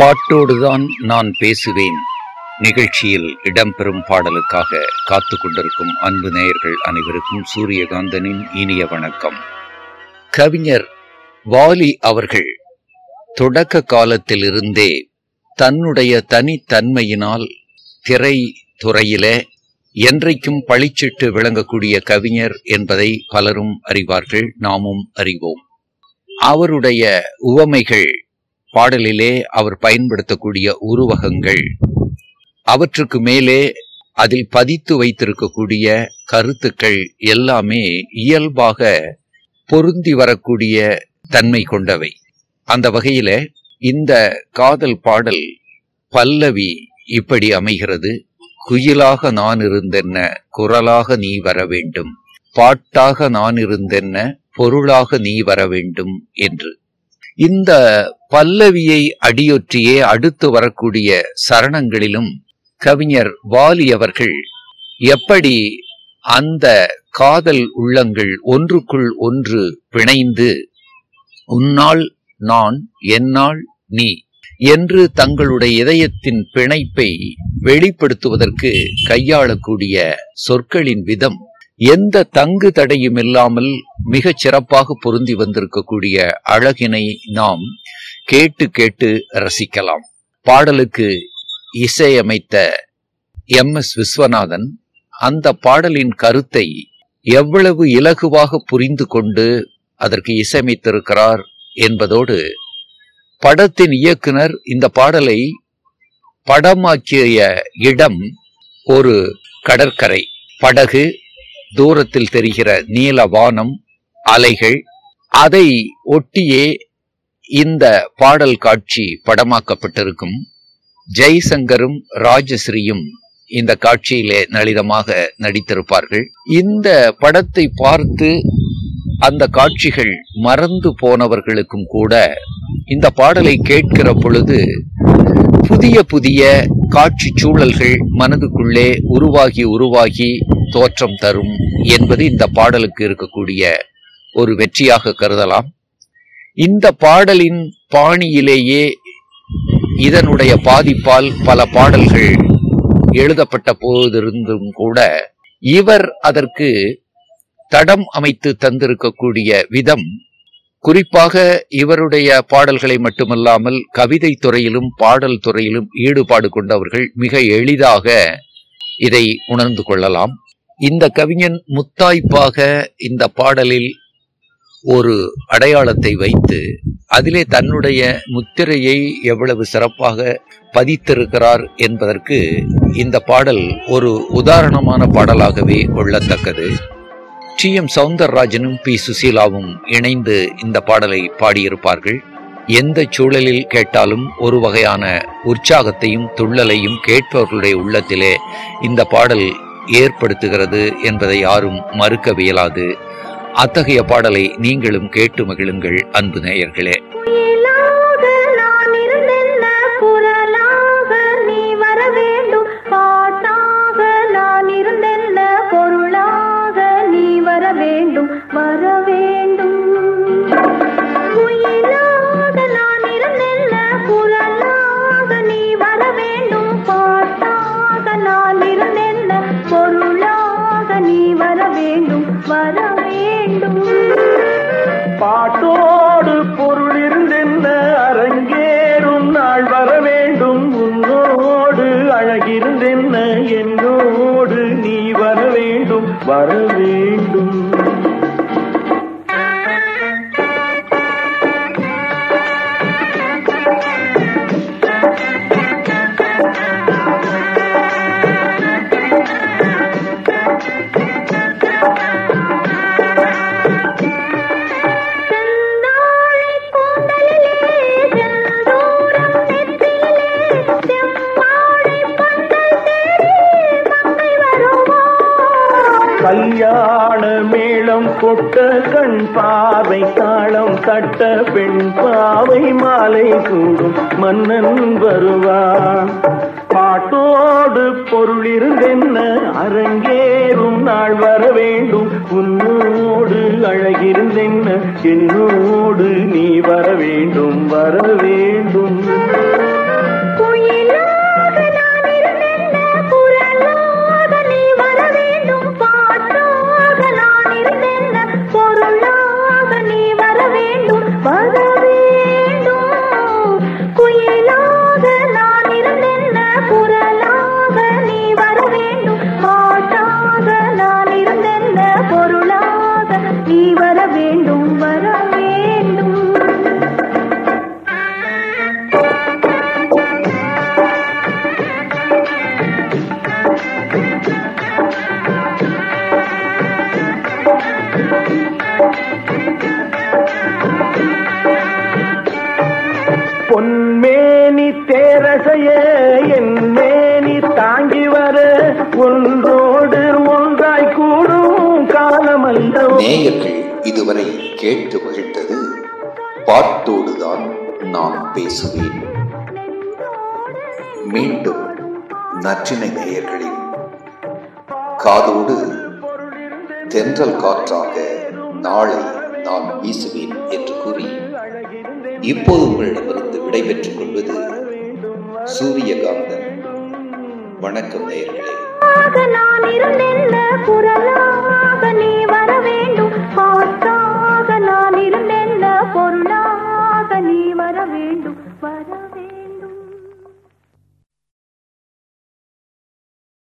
பாட்டோடுதான் நான் பேசுவேன். நிகழ்ச்சியில் இடம்பெறும் பாடலுக்காக காத்து கொண்டிருக்கும் அன்பு நேயர்கள் அனைவருக்கும் சூரியகாந்தனின் இனிய வணக்கம். கவிஞர் வாலி அவர்கள் தொடக்க காலத்திலிருந்தே தன்னுடைய தனித்தன்மையினால் திரை துறையிலே என்றைக்கும் பளிச்சிட்டு விளங்கக்கூடிய கவிஞர் என்பதை பலரும் அறிவார்கள் நாமும் அறிவோம். அவருடைய உவமைகள் பாடலிலே அவர் பயன்படுத்தக்கூடிய உருவகங்கள். அவற்றுக்கு மேலே அதில் பதித்து வைத்திருக்கக்கூடிய கருத்துக்கள் எல்லாமே இயல்பாக பொருந்தி வரக்கூடிய தன்மை கொண்டவை. அந்த வகையில இந்த காதல் பாடல் பல்லவி இப்படி அமைகிறது குயிலாக நான் இருந்தென்ன குரலாக நீ வர வேண்டும் பாட்டாக நான் இருந்தென்ன பொருளாக நீ வர வேண்டும் என்று. இந்த பல்லவியை அடியொற்றியே அடுத்து வரக்கூடிய சரணங்களிலும் கவிஞர் வாலி அவர்கள் எப்படி அந்த காதல் உள்ளங்கள் ஒன்றுக்குள் ஒன்று பிணைந்து உன்னால் நான் என்னால் நீ என்று தங்களுடைய இதயத்தின் பிணைப்பை வெளிப்படுத்துவதற்கு கையாளக்கூடிய சொற்களின் விதம் எந்த தங்கு தடையும் இல்லாமல் மிகச் சிறப்பாக பொருந்தி வந்திருக்கக்கூடிய அழகினை நாம் கேட்டு கேட்டு ரசிக்கலாம். பாடலுக்கு இசையமைத்த எம். எஸ். விஸ்வநாதன் அந்த பாடலின் கருத்தை எவ்வளவு இலகுவாக புரிந்து கொண்டு அதற்கு இசையமைத்திருக்கிறார் என்பதோடு படத்தின் இயக்குனர் இந்த பாடலை படமாக்கிய இடம் ஒரு கடற்கரை. படகு தூரத்தில் தெரிகிற நீல வானம் அலைகள் அதை ஒட்டியே இந்த பாடல் காட்சி படமாக்கப்பட்டிருக்கும். ஜெய்சங்கரும் ராஜஸ்ரீயும் இந்த காட்சியிலே நளிதமாக நடித்திருப்பார்கள். இந்த படத்தை பார்த்து அந்த காட்சிகள் மறந்து போனவர்களுக்கும் கூட இந்த பாடலை கேட்கிற பொழுது புதிய புதிய காட்சி சூழல்கள் மனதுக்குள்ளே உருவாகி உருவாகி தோற்றம் தரும் என்பது இந்த பாடலுக்கு இருக்கக்கூடிய ஒரு வெற்றியாக கருதலாம். இந்த பாடலின் பாணியிலேயே இதனுடைய பாதிப்பால் பல பாடல்கள் எழுதப்பட்ட போதிருந்தும் கூட இவர் அதற்கு தடம் அமைத்து தந்திருக்கக்கூடிய விதம் குறிப்பாக இவருடைய பாடல்களை மட்டுமல்லாமல் கவிதை துறையிலும் பாடல் துறையிலும் ஈடுபாடு கொண்டவர்கள் மிக எளிதாக இதை உணர்ந்து கொள்ளலாம். இந்த கவிஞன் முத்தாய்ப்பாக இந்த பாடலில் ஒரு அடையாளத்தை வைத்து அதிலே தன்னுடைய முத்திரையை எவ்வளவு சிறப்பாக பதித்திருக்கிறார் என்பதற்கு இந்த பாடல் ஒரு உதாரணமான பாடலாகவே கொள்ளத்தக்கது. T M. சவுந்தரராஜனும் பி. சுசீலாவும் இணைந்து இந்த பாடலை பாடியிருப்பார்கள். எந்த சூழலில் கேட்டாலும் ஒரு வகையான உற்சாகத்தையும் துள்ளலையும் கேட்பவர்களுடைய உள்ளத்திலே இந்த பாடல் ஏற்படுத்துகிறது என்பதை யாரும் மறுக்கவியலாது அத்தகைய பாடலை நீங்களும் கேட்டு மகிழுங்கள் அன்பு நேயர்களே. குயிலாக வரவே வேண்டும்? நீ வர வேண்டும் வர வேண்டும். பாட்டோடு பொருள் இருந்தென்ன அரங்கேறும் நாள் வர வேண்டும். உன்னோடு அழகிருந்தென்ன என்னோடு நீ வர வேண்டும் வர வேண்டும். பொட்ட கண் பாவை தாளம் தட்ட பெண் பாவை மாலை கூடும் மன்னன் வருவான் பாட்டோடு பொருளிருந்தென்ன அரங்கேறும் நாள் வர வேண்டும். உன்னோடு அழகிருந்தென்ன என்னோடு நீ வர வேண்டும் வர வேண்டும். மேனி தேரசையே என் மேனி தாங்கி வர ஒன்றோடு ஒன்றாய் கூடும் காலமல்ல நேயர்கள் இதுவரை கேட்டு மகிழ்ந்தது பாட்டோடுதான் நான் பேசுவேன். மீண்டும் நற்றினை நேயர்களின் காதோடு தென்றல் காற்றாக நாளை நான் வீசுவேன் என்று கூறி இப்போது உங்களிடமிருந்து விடைபெற்றுக் கொள்வது சூரியகாந்தன். வணக்கம் நேயர்களே. நான் இருந்தென்ன குரலா